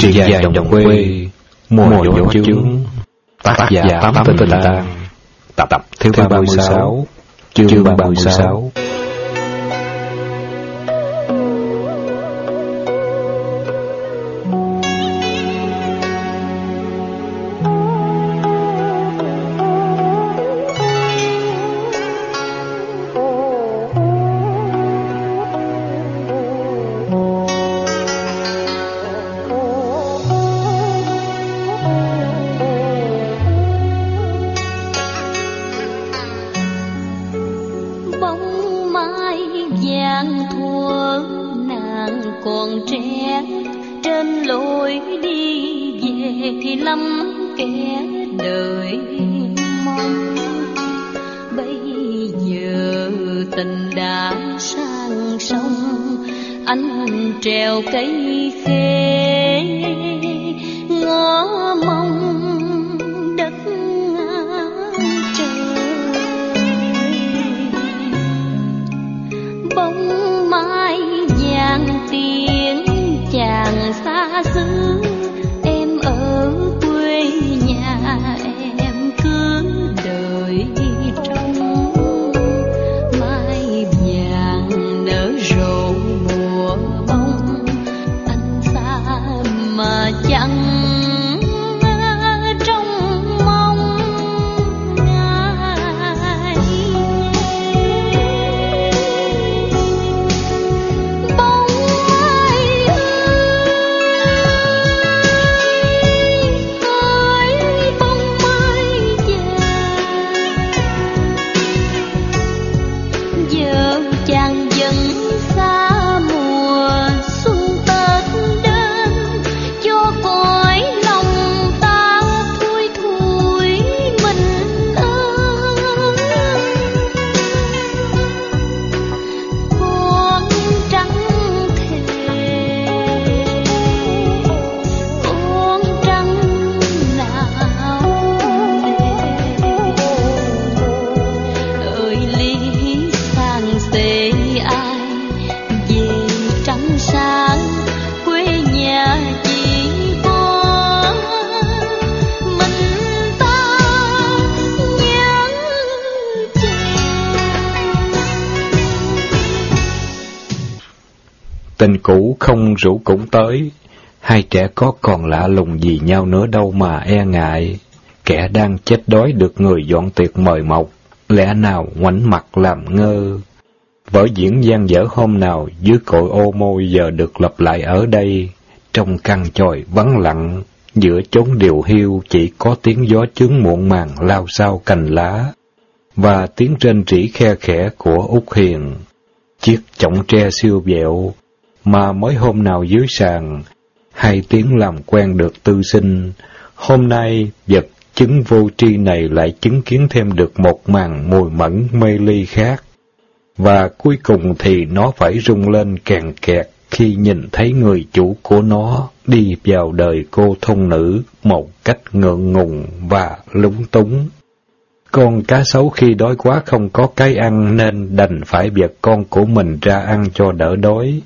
Truyện dài đồng quê Mùa gió chướng. Tác giả Tám Tình Lan Tập tập thứ 36 Chương 36 bóng rủ cũng tới. Hai trẻ có còn lạ lùng gì nhau nữa đâu mà e ngại. Kẻ đang chết đói được người dọn tiệc mời mọc, Lẽ nào ngoảnh mặt làm ngơ? Vở diễn gian dở hôm nào dưới cội ô môi giờ được lặp lại ở đây, Trong căn tròi vắng lặng, Giữa chốn điều hiu chỉ có tiếng gió chướng muộn màng lao sao cành lá, Và tiếng rên rỉ khe khẽ của Út Hiền. Chiếc chổng tre siêu vẹo mà mới hôm nào dưới sàn, hai tiếng làm quen được tư sinh. Hôm nay, vật chứng vô tri này lại chứng kiến thêm được một màn mùi mẫn mê ly khác. Và cuối cùng thì nó phải rung lên càng kẹt khi nhìn thấy người chủ của nó đi vào đời cô thông nữ một cách ngượng ngùng và lúng túng. Con cá sấu khi đói quá không có cái ăn nên đành phải vật con của mình ra ăn cho đỡ đói.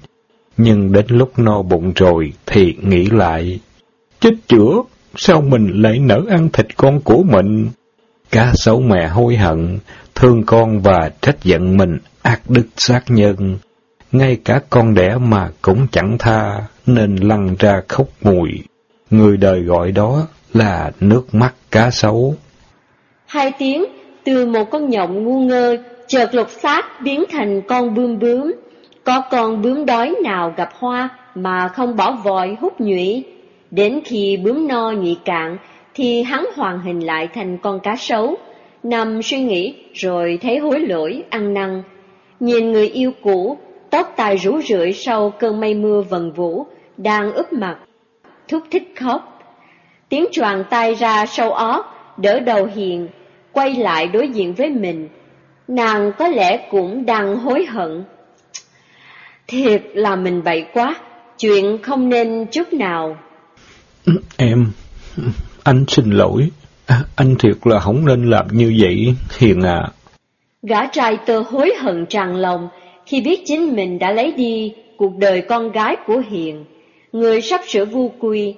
Nhưng đến lúc no bụng rồi thì nghĩ lại. Chết chữa, sao mình lại nỡ ăn thịt con của mình? Cá sấu mẹ hối hận, thương con và trách giận mình ác đức sát nhân. Ngay cả con đẻ mà cũng chẳng tha, nên lăn ra khóc mùi. Người đời gọi đó là nước mắt cá sấu. Hai tiếng từ một con nhộng ngu ngơ chợt lột xác biến thành con bướm bướm. Có con bướm đói nào gặp hoa mà không bỏ vòi hút nhụy. Đến khi bướm no nhụy cạn thì hắn hoàn hình lại thành con cá sấu. Nằm suy nghĩ rồi thấy hối lỗi ăn năn. Nhìn người yêu cũ, tóc tai rủ rượi sau cơn mây mưa vần vũ, đang úp mặt, thúc thích khóc. Tiếng choàng tay ra sâu ó, đỡ đầu hiền, quay lại đối diện với mình. Nàng có lẽ cũng đang hối hận. Thiệt là mình bậy quá, chuyện không nên chút nào. Em, anh xin lỗi. À, anh thiệt là không nên làm như vậy, Hiền à. Gã trai tơ hối hận tràn lòng khi biết chính mình đã lấy đi cuộc đời con gái của Hiền. người sắp sửa vu quy.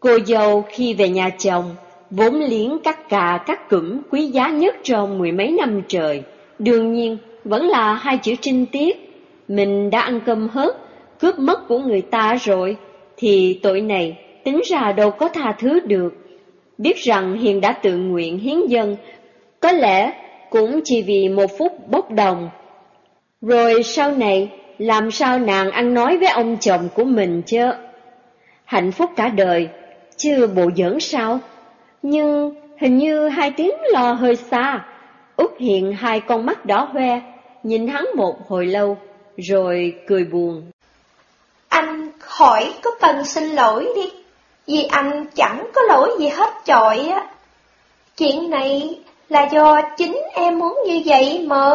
Cô dâu khi về nhà chồng, vốn liếng các cà các cụm quý giá nhất trong mười mấy năm trời. Đương nhiên, vẫn là hai chữ trinh tiết. Mình đã ăn cơm hớt, cướp mất của người ta rồi, thì tội này tính ra đâu có tha thứ được. Biết rằng Hiền đã tự nguyện hiến dân, có lẽ cũng chỉ vì một phút bốc đồng. Rồi sau này, làm sao nàng ăn nói với ông chồng của mình chứ? Hạnh phúc cả đời, chứ bộ giỡn sao? Nhưng hình như hai tiếng lo hơi xa. Út hiện hai con mắt đỏ hoe, nhìn hắn một hồi lâu, rồi cười buồn. Anh khỏi có cần xin lỗi đi, vì anh chẳng có lỗi gì hết trọi á. Chuyện này là do chính em muốn như vậy mà.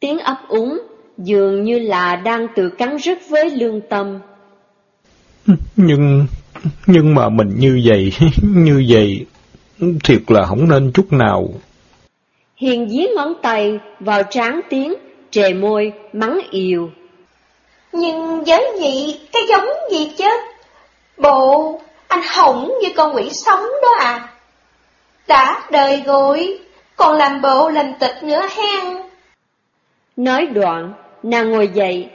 Tiếng ấp úng, dường như là đang tự cắn rứt với lương tâm. Nhưng, nhưng mà mình như vậy, như vậy, thiệt là không nên chút nào. Hiền dí ngón tay vào trán tiếng, trề môi, mắng yêu. Nhưng với gì, cái giống gì chứ? Bộ, anh hỏng như con quỷ sống đó à? Đã đời rồi, còn làm bộ làm tịch nữa hen. Nói đoạn, nàng ngồi dậy,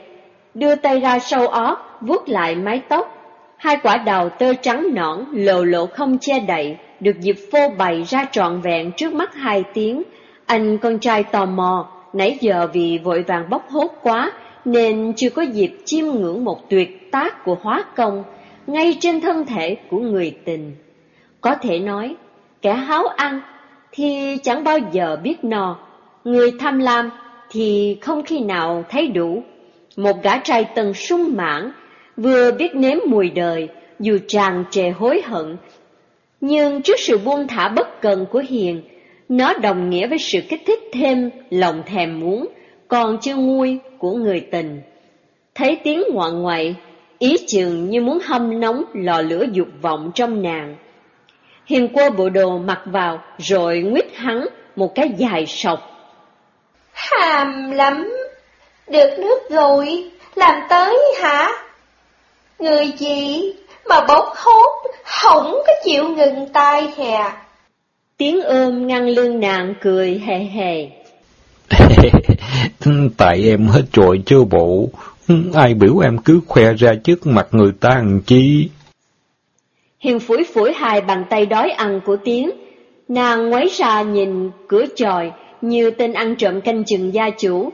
đưa tay ra sau ót, vuốt lại mái tóc. Hai quả đào tơ trắng nõn, lộ lộ không che đậy, được dịp phô bày ra trọn vẹn trước mắt hai tiếng. Anh con trai tò mò, nãy giờ vì vội vàng bốc hốt quá, nên chưa có dịp chiêm ngưỡng một tuyệt tác của hóa công, ngay trên thân thể của người tình. Có thể nói, kẻ háo ăn thì chẳng bao giờ biết no, người tham lam thì không khi nào thấy đủ. Một gã trai tần sung mãn, vừa biết nếm mùi đời, dù tràn trề hối hận. Nhưng trước sự buông thả bất cần của Hiền, nó đồng nghĩa với sự kích thích thêm lòng thèm muốn, còn chưa nguôi của người tình. Thấy tiếng ngoạn ngoại, ý chừng như muốn hâm nóng lò lửa dục vọng trong nàng. Hiền quơ bộ đồ mặc vào rồi nguyết hắn một cái dài sọc. Hàm lắm, được nước rồi, làm tới hả? Người gì mà bốc hốt, không có chịu ngừng tay hè. Tiếng ôm ngăn lưng nàng cười hề hề. Tại em hết trội chưa bộ, ai biểu em cứ khoe ra trước mặt người ta làm chi. Hiền phủi phủi hai bàn tay đói ăn của Tiến, nàng ngoái ra nhìn cửa tròi như tên ăn trộm canh chừng gia chủ.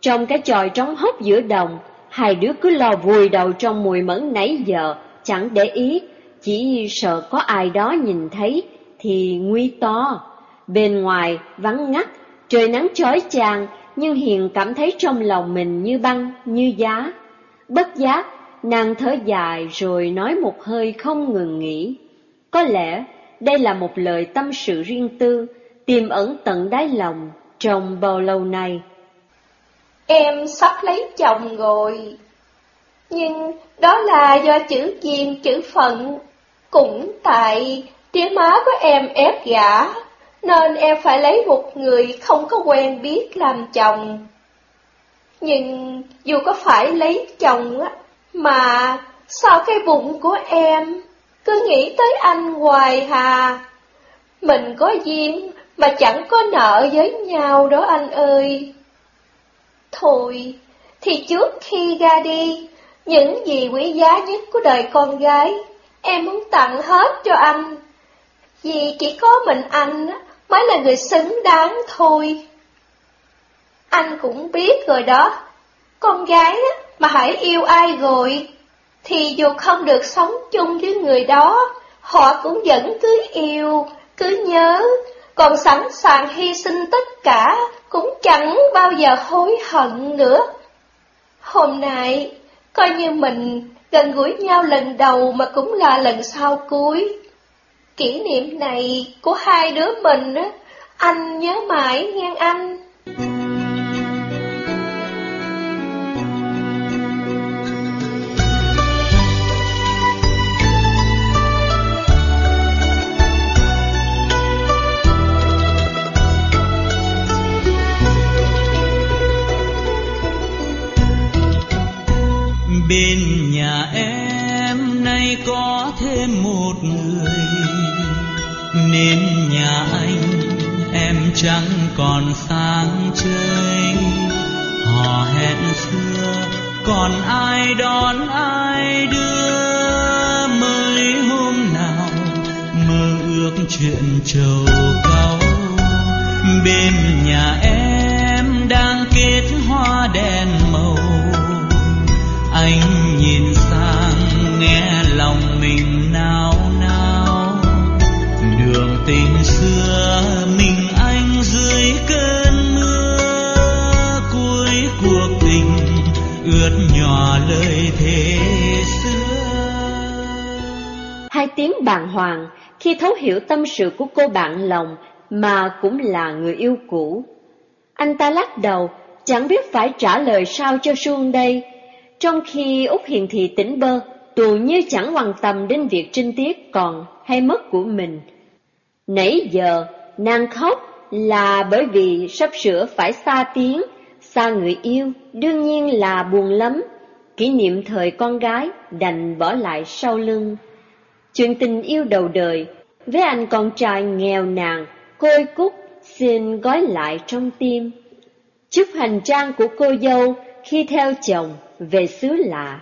Trong cái tròi trống hốc giữa đồng, hai đứa cứ lo vùi đầu trong mùi mẫn nãy giờ, chẳng để ý, chỉ sợ có ai đó nhìn thấy thì nguy to. Bên ngoài vắng ngắt, trời nắng chói chang, nhưng Hiền cảm thấy trong lòng mình như băng, như giá. Bất giác, nàng thở dài rồi nói một hơi không ngừng nghỉ. Có lẽ đây là một lời tâm sự riêng tư, tiềm ẩn tận đáy lòng trong bao lâu nay. Em sắp lấy chồng rồi, nhưng đó là do chữ duyên chữ phận, cũng tại tía má của em ép gả, nên em phải lấy một người không có quen biết làm chồng. Nhưng dù có phải lấy chồng á, mà sao cái bụng của em cứ nghĩ tới anh hoài hà? Mình có duyên mà chẳng có nợ với nhau đó anh ơi. Thôi, thì trước khi ra đi, những gì quý giá nhất của đời con gái, em muốn tặng hết cho anh. Vì chỉ có mình anh mới là người xứng đáng thôi. Anh cũng biết rồi đó, con gái mà hãy yêu ai rồi, thì dù không được sống chung với người đó, họ cũng vẫn cứ yêu, cứ nhớ, còn sẵn sàng hy sinh tất cả, cũng chẳng bao giờ hối hận nữa. Hôm nay, coi như mình gần gũi nhau lần đầu mà cũng là lần sau cuối. Kỷ niệm này của hai đứa mình, anh nhớ mãi nghe anh. Thêm một người. Nên nhà anh em chẳng còn sáng chơi. Hò hẹn xưa, còn ai đón ai đưa? Mới hôm nào mơ ước chuyện trầu cau. Bên nhà em nao nao đường tình xưa mình anh dưới cơn mưa cuối cuộc tình ướt nhòa lời thế xưa Hai tiếng bàng hoàng khi thấu hiểu tâm sự của cô bạn lòng mà cũng là người yêu cũ. Anh ta lắc đầu, chẳng biết phải trả lời sao cho suông đây. Trong khi út Hiền Thị tỉnh bơ, tù như chẳng quan tâm đến việc trinh tiết còn hay mất của mình. Nãy giờ, nàng khóc là bởi vì sắp sửa phải xa tiếng, xa người yêu, đương nhiên là buồn lắm. Kỷ niệm thời con gái đành bỏ lại sau lưng. Chuyện tình yêu đầu đời, với anh con trai nghèo nàn, côi cút, xin gói lại trong tim. Chúc hành trang của cô dâu khi theo chồng về xứ lạ.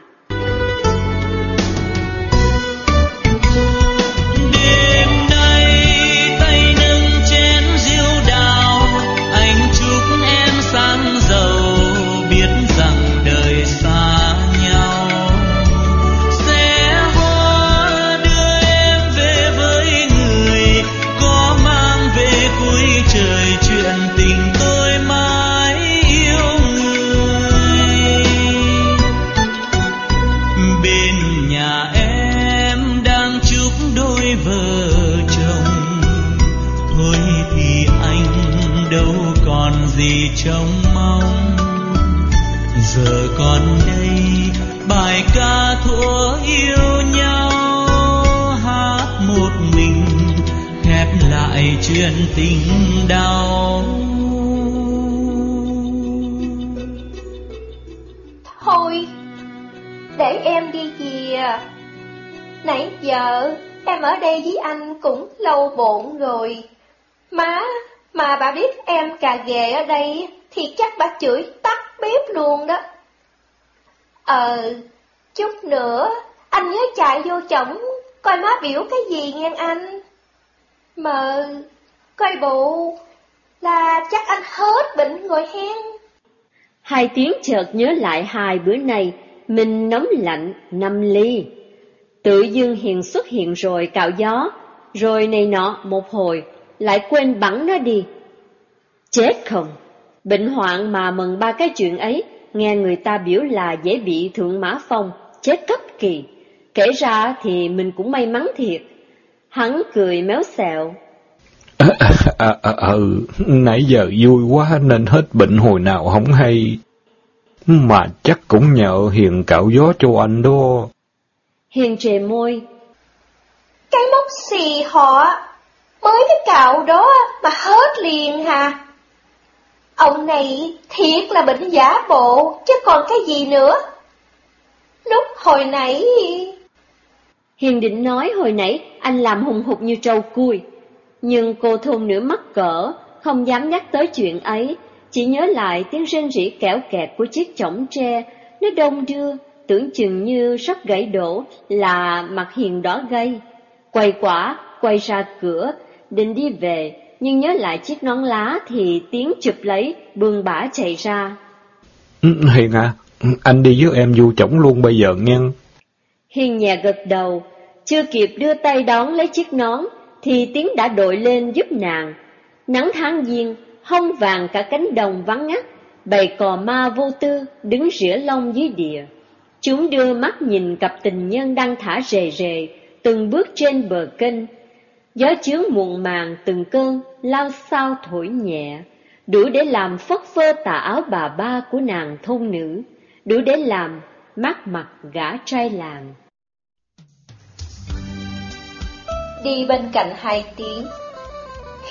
Em đi về. Nãy giờ em ở đây với anh cũng lâu bộn rồi. Má, mà bà biết em cà ghề ở đây thì chắc bà chửi tắt bếp luôn đó. Ờ, chút nữa anh nhớ chạy vô chổng coi má biểu cái gì nghe anh. mờ coi bộ là chắc anh hết bệnh rồi hen. Hai tiếng chợt nhớ lại hai bữa nay, mình nóng lạnh năm ly. Tự dương hiền xuất hiện rồi cạo gió, rồi này nọ một hồi, lại quên bắn nó đi. Chết không? Bệnh hoạn mà mừng ba cái chuyện ấy, nghe người ta biểu là dễ bị thượng mã phong, chết cấp kỳ. Kể ra thì mình cũng may mắn thiệt. Hắn cười méo xẹo, À, à, à, ừ, nãy giờ vui quá nên hết bệnh hồi nào không hay. Mà chắc cũng nhờ hiền cạo gió cho anh đó. hiền trề môi, Cái mốc xì họ, mới cái cạo đó mà hết liền hà. Ông này thiệt là bệnh giả bộ, chứ còn cái gì nữa. Lúc hồi nãy... Hiền định nói hồi nãy anh làm hùng hục như trâu cui, nhưng cô thôn nửa mắt cỡ, không dám nhắc tới chuyện ấy, chỉ nhớ lại tiếng rên rỉ kẽo kẹt của chiếc chõng tre, nó đông đưa, tưởng chừng như sắp gãy đổ là mặt Hiền đỏ gay. Quay quả, quay ra cửa, định đi về, nhưng nhớ lại chiếc nón lá thì tiếng chụp lấy, bươn bả chạy ra. Ừ, Hiền à, anh đi với em du chổng luôn bây giờ nghe. Hiền nhẹ gật đầu, chưa kịp đưa tay đón lấy chiếc nón, thì tiếng đã đội lên giúp nàng. Nắng tháng giêng, hông vàng cả cánh đồng vắng ngắt, bầy cò ma vô tư đứng rỉa lông dưới địa. Chúng đưa mắt nhìn cặp tình nhân đang thả rề rề, từng bước trên bờ kênh. Gió chướng muộn màng từng cơn, lao sao thổi nhẹ, đủ để làm phất phơ tà áo bà ba của nàng thôn nữ, đủ để làm mát mặt gã trai làng. Đi bên cạnh hai tiếng.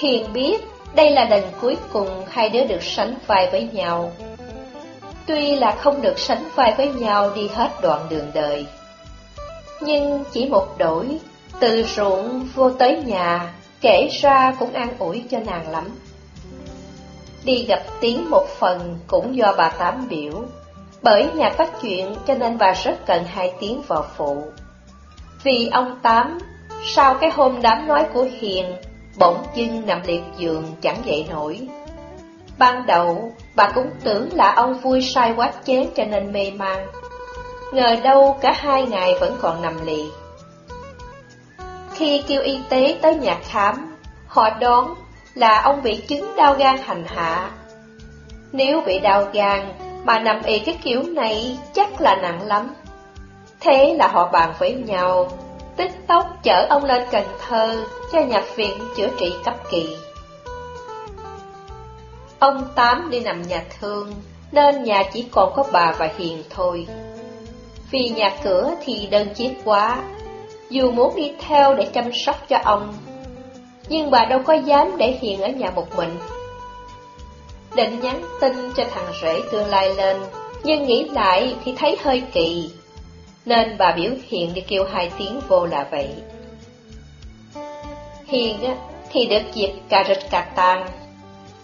Hiền biết đây là lần cuối cùng hai đứa được sánh vai với nhau. Tuy là không được sánh vai với nhau đi hết đoạn đường đời. Nhưng chỉ một đổi, từ ruộng vô tới nhà, kể ra cũng an ủi cho nàng lắm. Đi gặp tiếng một phần cũng do bà Tám biểu, bởi nhà có chuyện cho nên bà rất cần hai tiếng vào phụ. Vì ông Tám, sau cái hôm đám nói của Hiền, bỗng dưng nằm liệt giường chẳng dậy nổi. Ban đầu, bà cũng tưởng là ông vui sai quá chế cho nên mê man. Ngờ đâu cả hai ngày vẫn còn nằm lì. Khi kêu y tế tới nhà khám, họ đoán là ông bị chứng đau gan hành hạ. Nếu bị đau gan mà nằm y cái kiểu này chắc là nặng lắm. Thế là họ bàn với nhau, tích tốc chở ông lên Cần Thơ cho nhập viện chữa trị cấp kỳ. Ông Tám đi nằm nhà thương, nên nhà chỉ còn có bà và Hiền thôi. Vì nhà cửa thì đơn chiếc quá, dù muốn đi theo để chăm sóc cho ông, nhưng bà đâu có dám để Hiền ở nhà một mình. Định nhắn tin cho thằng rể tương lai lên, nhưng nghĩ lại thì thấy hơi kỳ, nên bà biểu hiện đi kêu hai tiếng vô là vậy. Hiền thì được dịp cà rịch cà tàng,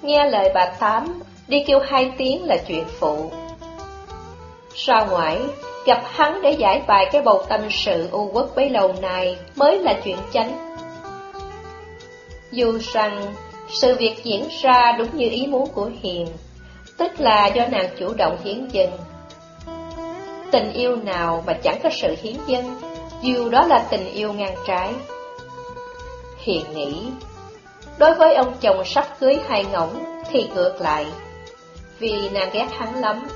nghe lời bà Tám đi kêu hai tiếng là chuyện phụ. Ra ngoài, gặp hắn để giải bài cái bầu tâm sự u quốc bấy lâu này mới là chuyện chánh. Dù rằng sự việc diễn ra đúng như ý muốn của Hiền, tức là do nàng chủ động hiến dừng Tình yêu nào mà chẳng có sự hiến dân, dù đó là tình yêu ngang trái. Hiền nghĩ, đối với ông chồng sắp cưới hai ngỗng thì ngược lại, vì nàng ghét hắn lắm.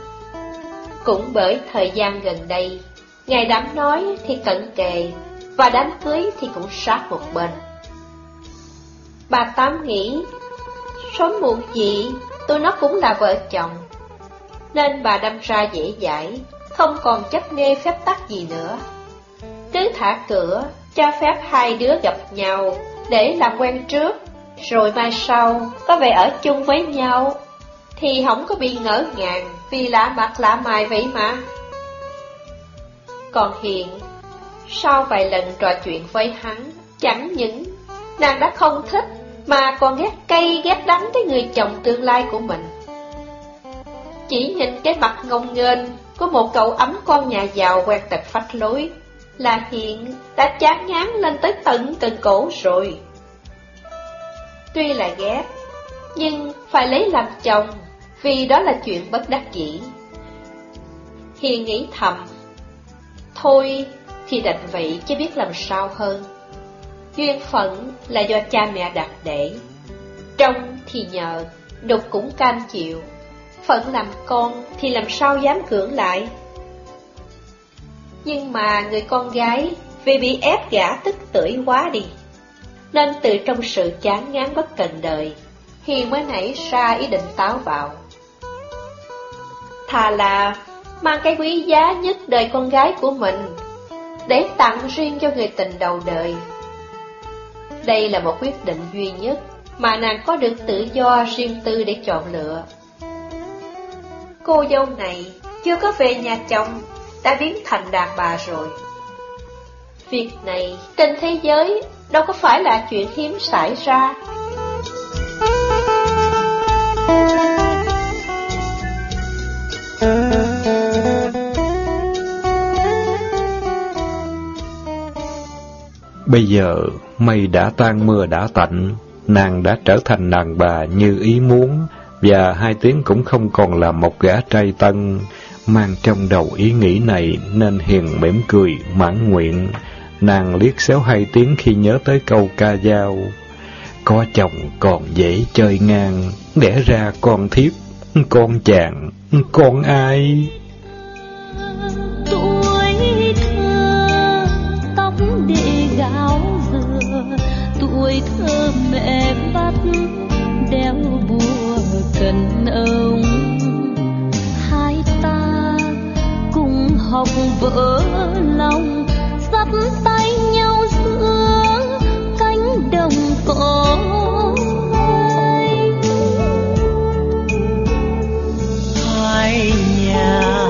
Cũng bởi thời gian gần đây, ngày đám nói thì cận kề, và đám cưới thì cũng sát một bên. Bà Tám nghĩ, sớm muộn gì, tôi nó cũng là vợ chồng. Nên bà đâm ra dễ dãi, không còn chấp nghe phép tắc gì nữa. Cứ thả cửa, cho phép hai đứa gặp nhau, để làm quen trước, rồi mai sau có về ở chung với nhau, thì không có bị ngỡ ngàng vì lạ mặt lạ mài vậy mà. Còn hiện, sau vài lần trò chuyện với hắn, chẳng những nàng đã không thích mà còn ghét cay ghét đắng cái người chồng tương lai của mình. Chỉ nhìn cái mặt ngông nghênh của một cậu ấm con nhà giàu quen tật phách lối, là hiện đã chán ngán lên tới tận cần cổ rồi. Tuy là ghét, nhưng phải lấy làm chồng, vì đó là chuyện bất đắc dĩ. Hiền nghĩ thầm, thôi thì đành vậy chứ biết làm sao hơn. Duyên phận là do cha mẹ đặt để, trong thì nhờ, đục cũng cam chịu, phận làm con thì làm sao dám cưỡng lại. Nhưng mà người con gái vì bị ép gã tức tưởi quá đi, nên từ trong sự chán ngán bất cần đời, Hiền mới nảy ra ý định táo bạo. Thà là mang cái quý giá nhất đời con gái của mình, để tặng riêng cho người tình đầu đời. Đây là một quyết định duy nhất mà nàng có được tự do riêng tư để chọn lựa. Cô dâu này chưa có về nhà chồng, đã biến thành đàn bà rồi. Việc này trên thế giới đâu có phải là chuyện hiếm xảy ra. Bây giờ mây đã tan mưa đã tạnh, nàng đã trở thành nàng bà như ý muốn, và hai tiếng cũng không còn là một gã trai tân, mang trong đầu ý nghĩ này nên hiền mỉm cười, mãn nguyện. Nàng liếc xéo hai tiếng khi nhớ tới câu ca dao. Có chồng còn dễ chơi ngang, đẻ ra con thiếp, con chàng, con ai? vỡ lòng, sắp tay nhau giữa cánh đồng cỏ hai nhà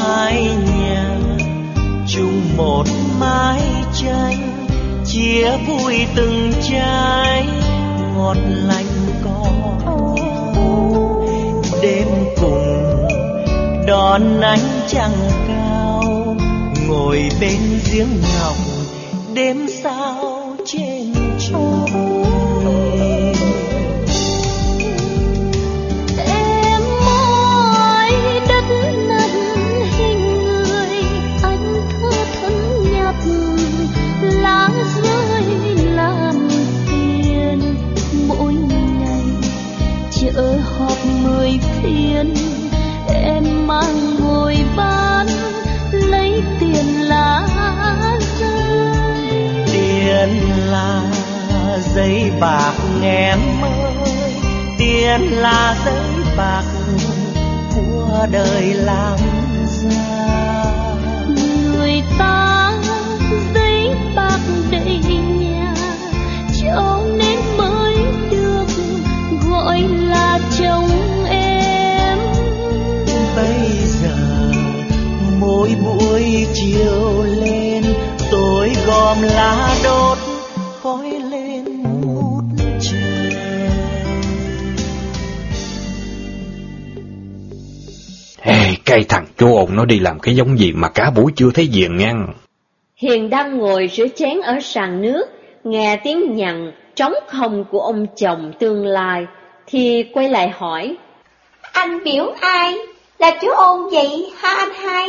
hai nhà, chung một mái tranh, chia vui từng trái, ngọt lành cỏ đêm cùng, đón ánh trăng ngồi bên giếng ngọc đêm sao trên trời là giấy bạc em ơi tiền là giấy bạc của đời làm ra. Người ta giấy bạc đầy nhà cho nên mới được gọi là chồng em. Bây giờ mỗi buổi chiều lên tôi gom lá đốt cái thằng chú ồn nó đi làm cái giống gì mà cả buổi chưa thấy diện ngang. Hiền đang ngồi rửa chén ở sàn nước, nghe tiếng nhằn, trống không của ông chồng tương lai, thì quay lại hỏi. Anh biểu ai? Là chú ôn vậy hả anh hai?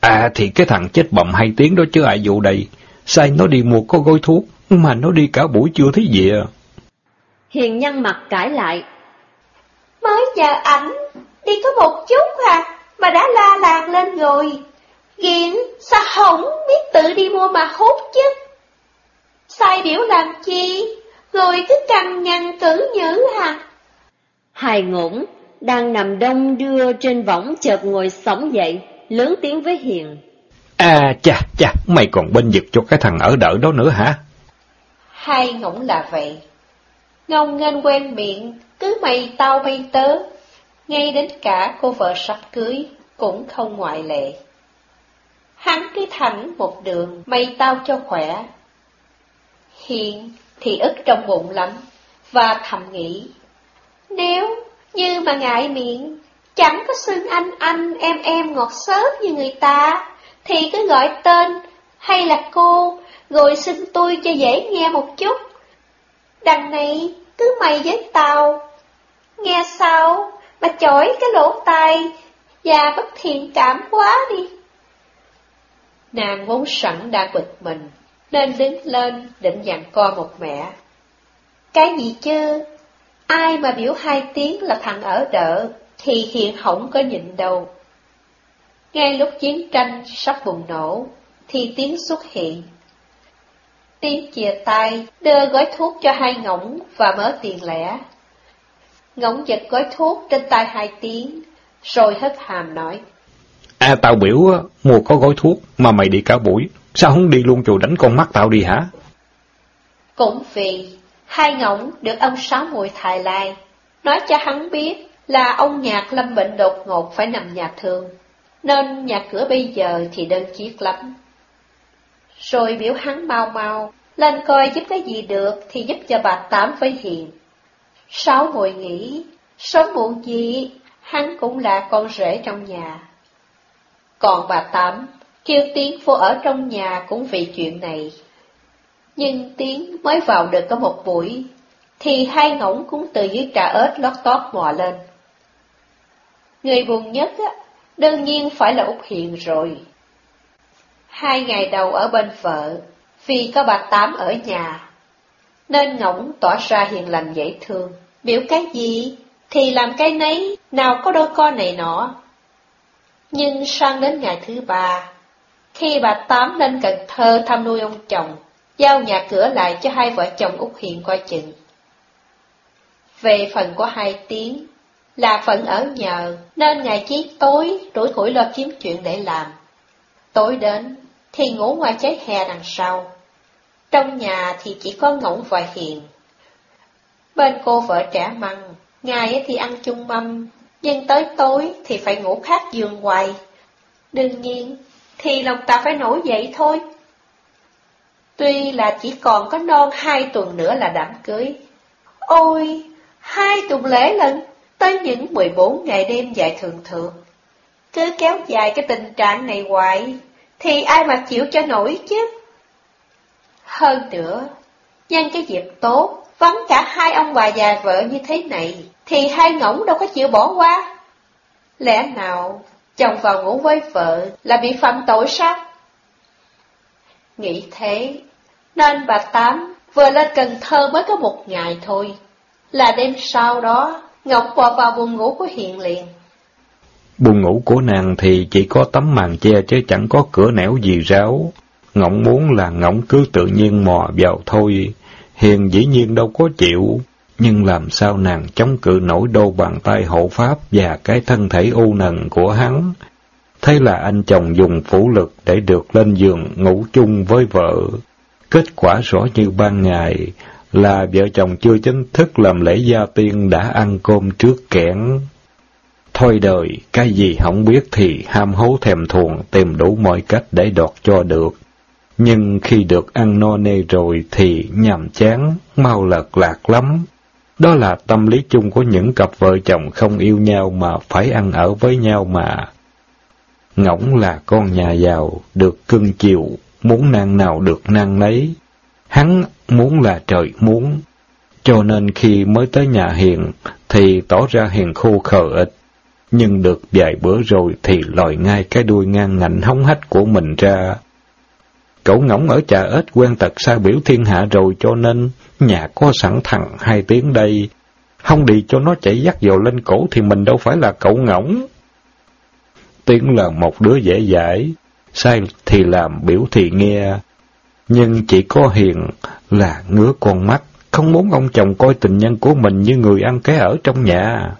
À thì cái thằng chết bầm hai tiếng đó chứ ai vụ đây. Sai nó đi mua có gói thuốc, mà nó đi cả buổi chưa thấy gì à. Hiền nhăn mặt cãi lại. Mới chờ ảnh, đi có một chút à, mà đã la làng lên rồi. Ghiền, sao không biết tự đi mua mà hút chứ? Sai biểu làm chi, rồi cứ cằn nhằn cử nhữ hả? Hài ngủng, đang nằm đông đưa trên võng chợt ngồi sóng dậy, lớn tiếng với Hiền. À chà chà, mày còn bên giật cho cái thằng ở đỡ đó nữa hả? Hai ngỗng là vậy. Ngông nghênh quen miệng, cứ mày tao mày tớ. Ngay đến cả cô vợ sắp cưới cũng không ngoại lệ. Hắn cứ thẳng một đường, mày tao cho khỏe. Hiền thì ức trong bụng lắm, và thầm nghĩ, nếu như mà ngại miệng, chẳng có xưng anh anh em em ngọt xớt như người ta, thì cứ gọi tên hay là cô, rồi xin tôi cho dễ nghe một chút. Đằng này cứ mày với tao, nghe sao mà chổi cái lỗ tai và bất thiện cảm quá đi. Nàng vốn sẵn đã bực mình, nên đứng lên định dặn co một mẹ. Cái gì chứ? Ai mà biểu hai tiếng là thằng ở đợ, thì hiện không có nhịn đâu. Ngay lúc chiến tranh sắp bùng nổ, thì tiếng xuất hiện. Tiếng chìa tay đưa gói thuốc cho hai ngỗng và mớ tiền lẻ. Ngỗng giật gói thuốc trên tay hai tiếng, rồi hất hàm nói. À tao biểu mua có gói thuốc mà mày đi cả buổi, sao không đi luôn chùa đánh con mắt tao đi hả? Cũng vì hai ngỗng được ông Sáu Mùi Thái Lai nói cho hắn biết là ông Nhạc lâm bệnh đột ngột phải nằm nhà thương, nên nhà cửa bây giờ thì đơn chiếc lắm. Rồi biểu hắn mau mau, lên coi giúp cái gì được thì giúp cho bà Tám với Hiền. Sáu Mùi nghĩ, sớm muộn gì, hắn cũng là con rể trong nhà. Còn bà Tám, kêu Tiến vô ở trong nhà cũng vì chuyện này. Nhưng Tiến mới vào được có một buổi, thì hai ngỗng cũng từ dưới trà ớt lót tót mò lên. Người buồn nhất á, đương nhiên phải là Úc Hiền rồi. Hai ngày đầu ở bên vợ, vì có bà Tám ở nhà, nên ngỗng tỏ ra hiền lành dễ thương, biểu cái gì thì làm cái nấy, nào có đôi con này nọ. Nhưng sang đến ngày thứ ba, khi bà Tám lên Cần Thơ thăm nuôi ông chồng, giao nhà cửa lại cho hai vợ chồng Úc Hiền coi chừng. Về phần của hai tiếng, là phận ở nhờ, nên ngày chí tối rủi củi lo kiếm chuyện để làm. Tối đến, thì ngủ ngoài trái hè đằng sau. Trong nhà thì chỉ có ngỗng và hiền. Bên cô vợ trẻ măng, ngày thì ăn chung mâm, nhưng tới tối thì phải ngủ khác giường hoài. Đương nhiên, thì lòng ta phải nổi dậy thôi. Tuy là chỉ còn có non hai tuần nữa là đám cưới. Ôi, hai tuần lễ lần, tới những 14 ngày đêm dài thường thường. Cứ kéo dài cái tình trạng này hoài, thì ai mà chịu cho nổi chứ? Hơn nữa, nhân cái dịp tốt, vắng cả hai ông bà già vợ như thế này, thì hai ngỗng đâu có chịu bỏ qua. Lẽ nào chồng vào ngủ với vợ là bị phạm tội sao? Nghĩ thế, nên bà Tám vừa lên Cần Thơ mới có một ngày thôi, là đêm sau đó, Ngọc bò vào buồn ngủ của Hiền liền. Buồn ngủ của nàng thì chỉ có tấm màn che chứ chẳng có cửa nẻo gì ráo. Ngỗng muốn là ngỗng cứ tự nhiên mò vào thôi. Hiền dĩ nhiên đâu có chịu, nhưng làm sao nàng chống cự nổi đôi bàn tay hộ pháp và cái thân thể u nần của hắn. Thế là anh chồng dùng phủ lực để được lên giường ngủ chung với vợ. Kết quả rõ như ban ngày là vợ chồng chưa chính thức làm lễ gia tiên đã ăn cơm trước kẽn. Thôi đời, cái gì không biết thì ham hố thèm thuồng tìm đủ mọi cách để đọt cho được. Nhưng khi được ăn no nê rồi thì nhàm chán, mau lật lạc lắm. Đó là tâm lý chung của những cặp vợ chồng không yêu nhau mà phải ăn ở với nhau mà. Ngỗng là con nhà giàu, được cưng chiều, muốn năng nào được năng lấy. Hắn muốn là trời muốn. Cho nên khi mới tới nhà Hiền thì tỏ ra Hiền khô khờ ịch. Nhưng được vài bữa rồi thì lòi ngay cái đuôi ngang ngạnh hống hách của mình ra. Cậu ngỗng ở trà ếch quen tật xa biểu thiên hạ rồi cho nên nhà có sẵn thằng hai tiếng đây. Không đi cho nó chảy dắt dầu lên cổ thì mình đâu phải là cậu ngỗng. Tiếng là một đứa dễ dãi, sai thì làm biểu thì nghe. Nhưng chỉ có hiền là ngứa con mắt, không muốn ông chồng coi tình nhân của mình như người ăn cái ở trong nhà.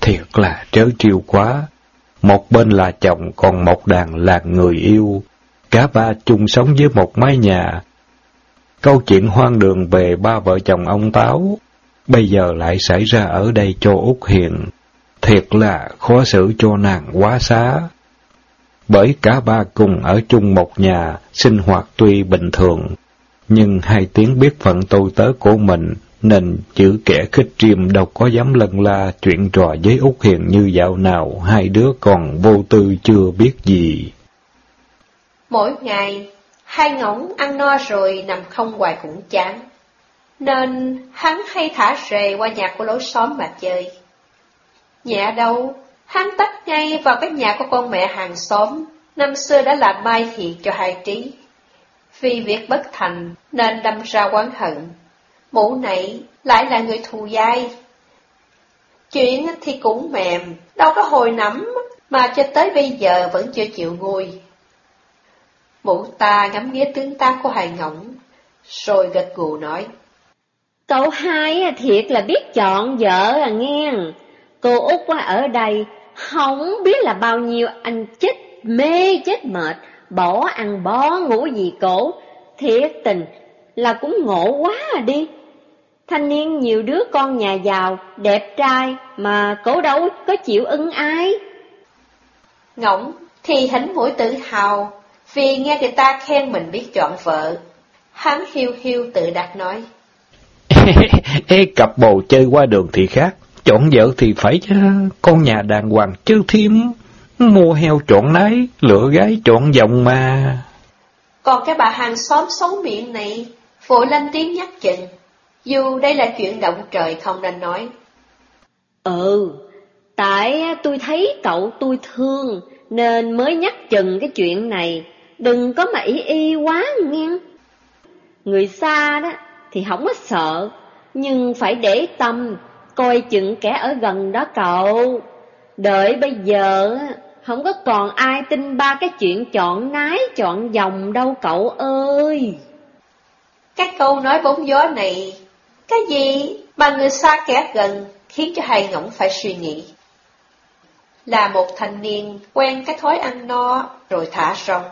Thiệt là trớ trêu quá. Một bên là chồng, còn một đàn là người yêu. Cả ba chung sống với một mái nhà. Câu chuyện hoang đường về ba vợ chồng ông Táo, bây giờ lại xảy ra ở đây cho Út Hiền. Thiệt là khó xử cho nàng quá xá. Bởi cả ba cùng ở chung một nhà, sinh hoạt tuy bình thường, nhưng hai tiếng biết phận tu tớ của mình, nên chữ kẻ khích triêm đâu có dám lân la chuyện trò với Út Hiền như dạo nào hai đứa còn vô tư chưa biết gì. Mỗi ngày, hai ngỗng ăn no rồi nằm không hoài cũng chán, nên hắn hay thả rề qua nhà của lối xóm mà chơi. Nhà đâu, hắn tách ngay vào cái nhà của con mẹ hàng xóm, năm xưa đã làm mai thiệt cho hai trí. Vì việc bất thành nên đâm ra quán hận, mụ này lại là người thù dai. Chuyện thì cũng mềm, đâu có hồi nắm, mà cho tới bây giờ vẫn chưa chịu nguôi. Mụ ta ngắm nghía tướng ta của hài ngỗng, rồi gật gù nói. Cậu hai thiệt là biết chọn vợ à nghe. Cô Út qua ở đây, không biết là bao nhiêu anh chết mê chết mệt, bỏ ăn bó ngủ gì cổ, thiệt tình là cũng ngộ quá à đi. Thanh niên nhiều đứa con nhà giàu, đẹp trai, mà cổ đâu có chịu ưng ai. Ngỗng thì hỉnh mũi tự hào, vì nghe người ta khen mình biết chọn vợ. Hắn hiu hiu tự đặt nói. Ê, cặp bồ chơi qua đường thì khác, chọn vợ thì phải chứ, con nhà đàng hoàng chứ thêm, mua heo chọn nái, lựa gái chọn dòng mà. Còn cái bà hàng xóm xấu miệng này, vội lên tiếng nhắc chừng, dù đây là chuyện động trời không nên nói. Ừ, tại tôi thấy cậu tôi thương, nên mới nhắc chừng cái chuyện này, đừng có mà ý y quá nghe. Người xa đó thì không có sợ, nhưng phải để tâm, coi chừng kẻ ở gần đó cậu. Đợi bây giờ không có còn ai tin ba cái chuyện chọn nái chọn dòng đâu cậu ơi. Các câu nói bóng gió này, cái gì mà người xa kẻ gần khiến cho hai ngỗng phải suy nghĩ. Là một thanh niên quen cái thói ăn no rồi thả rong,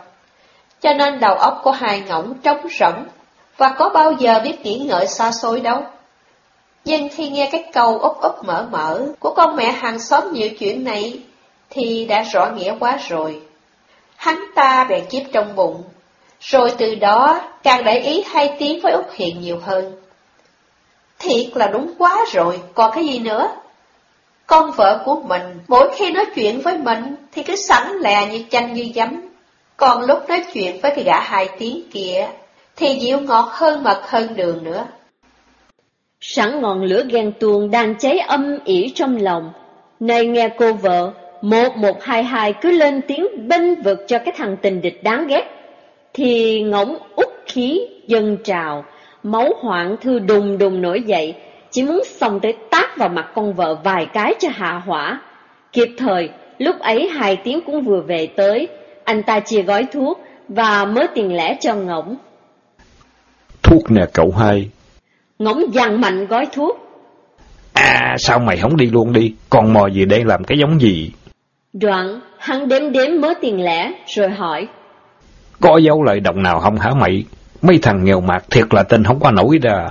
cho nên đầu óc của hai ngỗng trống rỗng và có bao giờ biết nghĩ ngợi xa xôi đâu. Nhưng khi nghe cái câu úp úp mở mở của con mẹ hàng xóm nhiều chuyện này, thì đã rõ nghĩa quá rồi. Hắn ta bèn chiếp trong bụng, rồi từ đó càng để ý hai tiếng với Úc Hiền nhiều hơn. Thiệt là đúng quá rồi, còn cái gì nữa? Con vợ của mình, mỗi khi nói chuyện với mình thì cứ sẵn lè như chanh như giấm. Còn lúc nói chuyện với cái gã hai tiếng kia thì dịu ngọt hơn mật hơn đường nữa. Sẵn ngọn lửa ghen tuông đang cháy âm ỉ trong lòng. Này nghe cô vợ, một một hai hai cứ lên tiếng bênh vực cho cái thằng tình địch đáng ghét. Thì ngỗng út khí dân trào, máu hoạn thư đùng đùng nổi dậy, chỉ muốn xông tới tát vào mặt con vợ vài cái cho hạ hỏa. Kịp thời, lúc ấy hai tiếng cũng vừa về tới, anh ta chia gói thuốc và mớ tiền lẻ cho ngỗng. Thuốc nè cậu hai. Ngỗng dằn mạnh gói thuốc. À, sao mày không đi luôn đi, còn mò gì đây làm cái giống gì? Đoạn, hắn đếm đếm mớ tiền lẻ, rồi hỏi. Có dấu lời đồng nào không hả mày? Mấy thằng nghèo mạt thiệt là tên không qua nổi đà.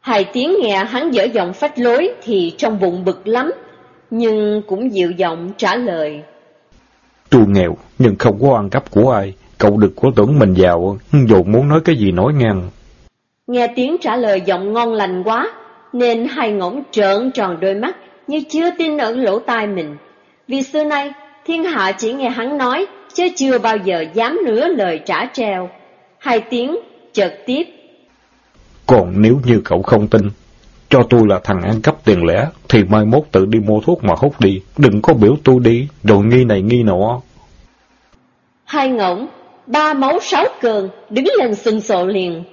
Hai tiếng nghe hắn dở giọng phách lối thì trong bụng bực lắm, nhưng cũng dịu giọng trả lời. Tôi nghèo, nhưng không có ăn cắp của ai. Cậu đừng có tưởng mình giàu, dù muốn nói cái gì nói ngang. Nghe tiếng trả lời giọng ngon lành quá, nên hai ngỗng trợn tròn đôi mắt như chưa tin ở lỗ tai mình. Vì xưa nay, thiên hạ chỉ nghe hắn nói, chứ chưa bao giờ dám nửa lời trả treo. Hai tiếng chợt tiếp. Còn nếu như cậu không tin, cho tôi là thằng ăn cắp tiền lẻ, thì mai mốt tự đi mua thuốc mà hút đi, đừng có biểu tôi đi, rồi nghi này nghi nọ. Hai ngỗng, ba máu sáu cơn, đứng lên xưng sộ liền.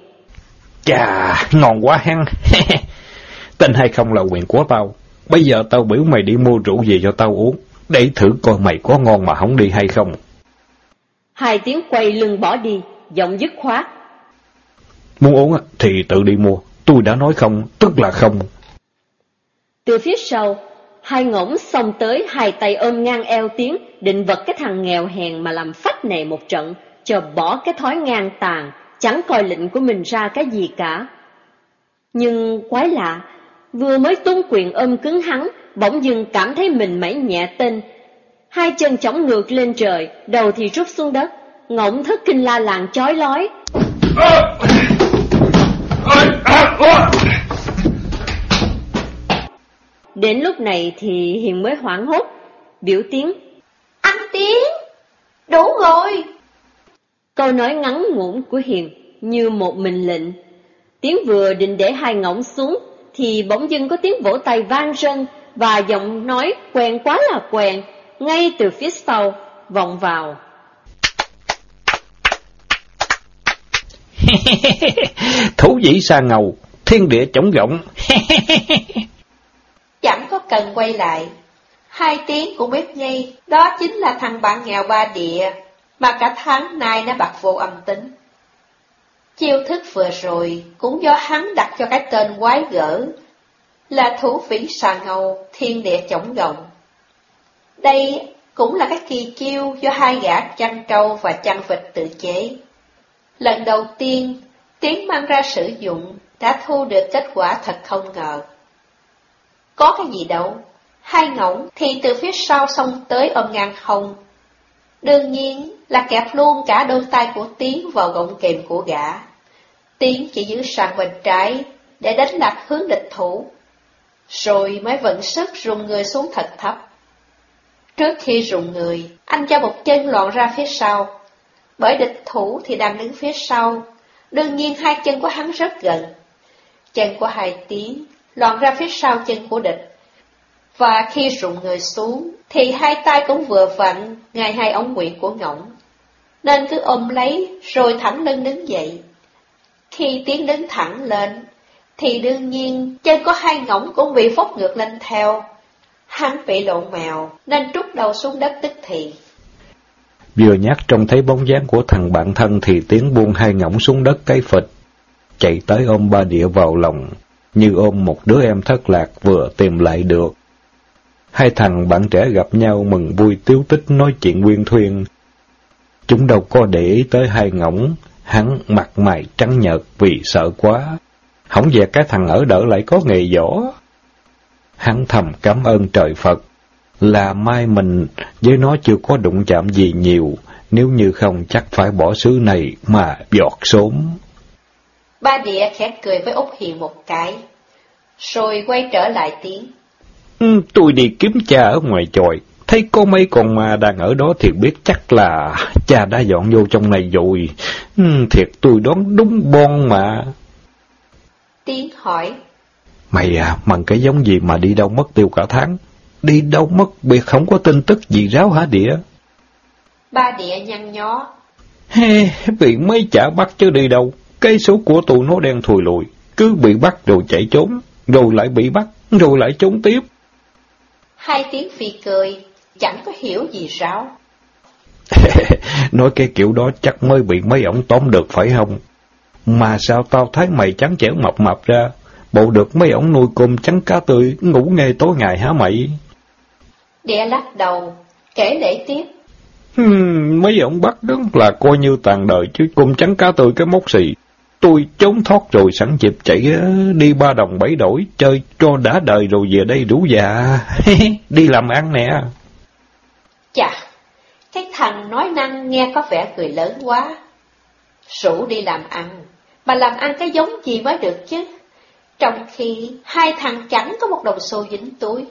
Chà, ngon quá hăng. Tin hay không là quyền của tao. Bây giờ tao biểu mày đi mua rượu về cho tao uống, để thử coi mày có ngon mà không đi hay không. Hai tiếng quay lưng bỏ đi, giọng dứt khoát. Muốn uống thì tự đi mua, tôi đã nói không, tức là không. Từ phía sau, hai ngỗng xông tới hai tay ôm ngang eo tiếng, định vật cái thằng nghèo hèn mà làm phách này một trận, cho bỏ cái thói ngang tàn, chẳng coi lệnh của mình ra cái gì cả. Nhưng quái lạ, vừa mới tung quyền ôm cứng hắn, bỗng dưng cảm thấy mình mẩy nhẹ tên. Hai chân chóng ngược lên trời, đầu thì rút xuống đất, ngỗng thất kinh la làng chói lói. Đến lúc này thì Hiền mới hoảng hốt, biểu tiếng. Anh Tiến, đủ rồi. Câu nói ngắn ngủn của Hiền như một mình lệnh. Tiến vừa định để hai ngỗng xuống, thì bỗng dưng có tiếng vỗ tay vang rân và giọng nói quen quá là quen, ngay từ phía sau, vọng vào. Thú vị xa ngầu, thiên địa chống rộng. Chẳng có cần quay lại. Hai tiếng cũng biết ngay, đó chính là thằng bạn nghèo ba địa, mà cả tháng nay nó bạc vô âm tính. Chiêu thức vừa rồi cũng do hắn đặt cho cái tên quái gở, là thú phỉ xà ngầu, thiên địa chống rộng. Đây cũng là cái kỳ chiêu do hai gã chăn trâu và chăn vịt tự chế. Lần đầu tiên, Tiến mang ra sử dụng đã thu được kết quả thật không ngờ. Có cái gì đâu, hai ngỗng thì từ phía sau xông tới ôm ngang hông. Đương nhiên là kẹp luôn cả đôi tay của Tiến vào gọng kềm của gã. Tiến chỉ giữ sàn bên trái để đánh lạc hướng địch thủ, rồi mới vận sức rung người xuống thật thấp. Trước khi rụng người, anh cho một chân loạn ra phía sau, bởi địch thủ thì đang đứng phía sau, đương nhiên hai chân của hắn rất gần. Chân của hai tiếng loạn ra phía sau chân của địch, và khi rụng người xuống, thì hai tay cũng vừa vặn ngay hai ống quyển của ngỗng, nên cứ ôm lấy rồi thẳng lưng đứng dậy. Khi tiến đứng thẳng lên, thì đương nhiên chân có hai ngỗng cũng bị phốc ngược lên theo. Hắn bị lộn mèo nên trút đầu xuống đất tức thì. Vừa nhắc trông thấy bóng dáng của thằng bạn thân thì tiến buông hai ngỗng xuống đất cái phịch, chạy tới ôm ba địa vào lòng, như ôm một đứa em thất lạc vừa tìm lại được. Hai thằng bạn trẻ gặp nhau mừng vui tiếu tích nói chuyện nguyên thuyên. Chúng đâu có để ý tới hai ngỗng, hắn mặt mày trắng nhợt vì sợ quá. Hỏng về cái thằng ở đỡ lại có nghề võ. Hắn thầm cảm ơn trời Phật, là mai mình với nó chưa có đụng chạm gì nhiều, nếu như không chắc phải bỏ xứ này mà giọt sốn. Ba địa khẽ cười với Úc Hiền một cái, rồi quay trở lại tiếng. Ừ, tôi đi kiếm cha ở ngoài chòi, thấy có mấy con ma đang ở đó thì biết chắc là cha đã dọn vô trong này rồi. Ừ, thiệt tôi đoán đúng bon mà. Tiếng hỏi. Mày à, bằng cái giống gì mà đi đâu mất tiêu cả tháng? Đi đâu mất biệt không có tin tức gì ráo hả địa? Ba địa nhăn nhó. He, bị mấy chả bắt chứ đi đâu. Cái số của tụi nó đen thùi lùi, cứ bị bắt rồi chạy trốn, rồi lại bị bắt, rồi lại trốn tiếp. Hai tiếng phi cười, chẳng có hiểu gì sao. Nói cái kiểu đó chắc mới bị mấy ổng tóm được phải không? Mà sao tao thấy mày trắng trẻo mập mập ra, bộ được mấy ổng nuôi cơm trắng cá tươi, ngủ nghe tối ngày hả mày? Địa lắc đầu, kể lễ tiếp. Hmm, mấy ổng bắt đó là coi như tàn đời chứ cơm trắng cá tươi cái mốc xì. Tôi trốn thoát rồi sẵn dịp chạy đi ba đồng bảy đổi, chơi cho đã đời rồi về đây rủ già, đi làm ăn nè. Chà, cái thằng nói năng nghe có vẻ cười lớn quá. Rủ đi làm ăn, mà làm ăn cái giống gì mới được chứ? Trong khi hai thằng chẳng có một đồng xu dính túi.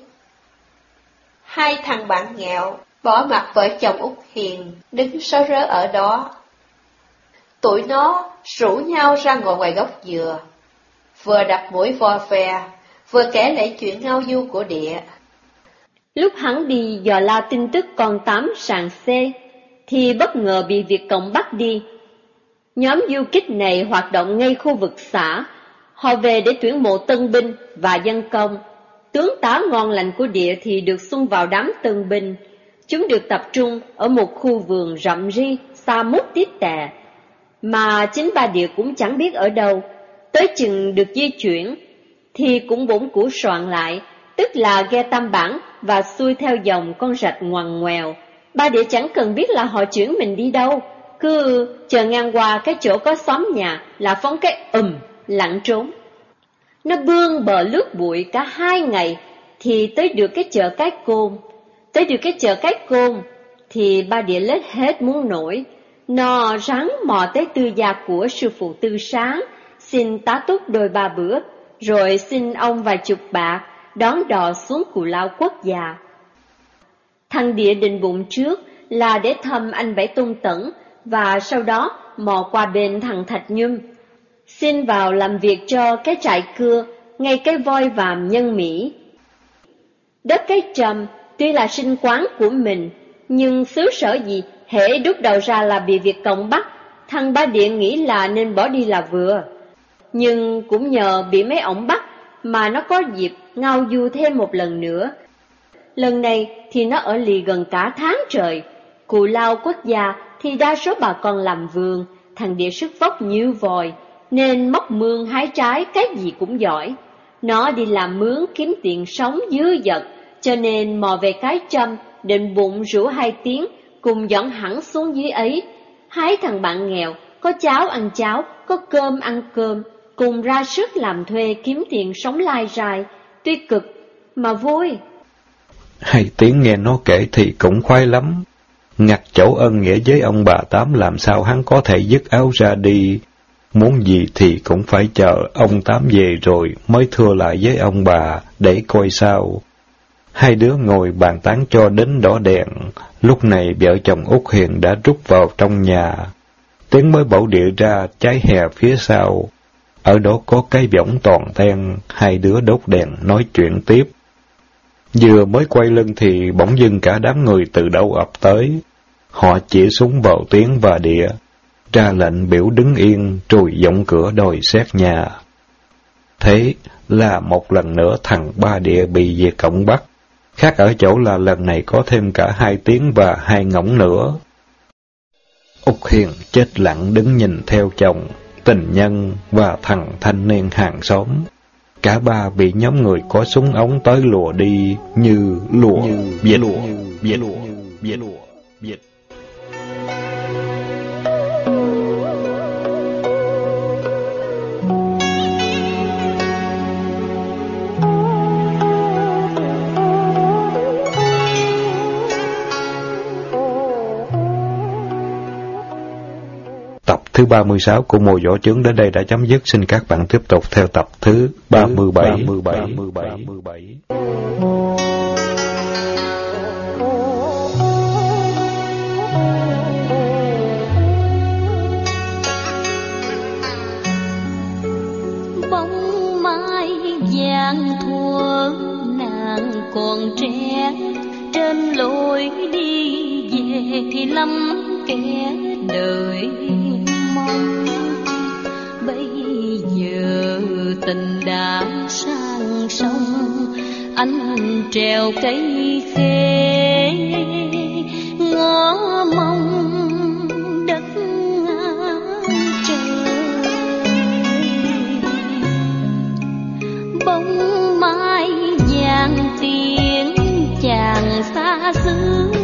Hai thằng bạn nghèo, bỏ mặt vợ chồng Út Hiền, đứng sớ rớ ở đó. Tụi nó rủ nhau ra ngồi ngoài gốc dừa, vừa đặt mũi vo ve, vừa kể lại chuyện ngao du của địa. Lúc hắn đi dò la tin tức con tám sàn C, thì bất ngờ bị Việt Cộng bắt đi. Nhóm du kích này hoạt động ngay khu vực xã, họ về để tuyển mộ tân binh và dân công. Tướng tá ngon lành của địa thì được xung vào đám tân binh. Chúng được tập trung ở một khu vườn rậm ri, xa mút tít tè, mà chính ba địa cũng chẳng biết ở đâu. Tới chừng được di chuyển, thì cũng bổn củ soạn lại, tức là ghe tam bản và xuôi theo dòng con rạch ngoằn ngoèo. Ba địa chẳng cần biết là họ chuyển mình đi đâu, cứ chờ ngang qua cái chỗ có xóm nhà là phóng cái ùm, lặn trốn. Nó bươn bờ lướt bụi cả hai ngày thì tới được cái chợ cái côn. Tới được cái chợ cái côn thì ba địa lết hết muốn nổi nò rắn mò tới tư gia của sư phụ tư sáng, xin tá túc đôi ba bữa, rồi xin ông vài chục bạc, đón đò xuống cù lao quốc già. Thằng địa định bụng trước là để thăm anh Bảy tôn Tẩn, và sau đó mò qua bên thằng Thạch Nhum. Xin vào làm việc cho cái trại cưa, ngay cái voi vàm nhân Mỹ. Đất cái trầm tuy là sinh quán của mình, nhưng xứ sở gì hễ đút đầu ra là bị Việt Cộng bắt, thằng Ba Điện nghĩ là nên bỏ đi là vừa. Nhưng cũng nhờ bị mấy ổng bắt mà nó có dịp ngao du thêm một lần nữa. Lần này thì nó ở lì gần cả tháng trời. Cụ lao quốc gia thì đa số bà con làm vườn, thằng địa sức vóc như vòi, nên móc mương hái trái cái gì cũng giỏi. Nó đi làm mướn kiếm tiền sống dư dật, cho nên mò về cái châm, định bụng rủ hai tiếng, cùng dọn hẳn xuống dưới ấy. Hai thằng bạn nghèo, có cháo ăn cháo, có cơm ăn cơm, cùng ra sức làm thuê kiếm tiền sống lai dài, tuy cực mà vui. Hai tiếng nghe nó kể thì cũng khoái lắm. Ngặt chỗ ân nghĩa với ông bà Tám làm sao hắn có thể dứt áo ra đi. Muốn gì thì cũng phải chờ ông Tám về rồi mới thưa lại với ông bà để coi sao. Hai đứa ngồi bàn tán cho đến đỏ đèn, lúc này vợ chồng Út Hiền đã rút vào trong nhà. Tiếng mới bảo địa ra trái hè phía sau. Ở đó có cái võng toàn ten, hai đứa đốt đèn nói chuyện tiếp. Vừa mới quay lưng thì bỗng dưng cả đám người từ đâu ập tới. Họ chỉ súng vào tiếng và địa, ra lệnh biểu đứng yên, trùi giọng cửa đòi xét nhà. Thế là một lần nữa thằng ba địa bị về cổng bắt. Khác ở chỗ là lần này có thêm cả hai tiếng và hai ngỗng nữa. Úc Hiền chết lặng đứng nhìn theo chồng, tình nhân và thằng thanh niên hàng xóm. Cả ba bị nhóm người có súng ống tới lùa đi như lùa, như vịt, lùa, vịt, lùa, vịt, lùa, vịt. 36 của mùa võ chướng đến đây đã chấm dứt. Xin các bạn tiếp tục theo tập thứ 37. 37. 37. 37. bóng mai vàng thuở nàng còn trẻ trên lối đi về thì lắm kẻ đời bây giờ tình đã sang sông, anh trèo cây khê ngó mong đất trời bóng mai vàng tiếng, chàng xa xứ.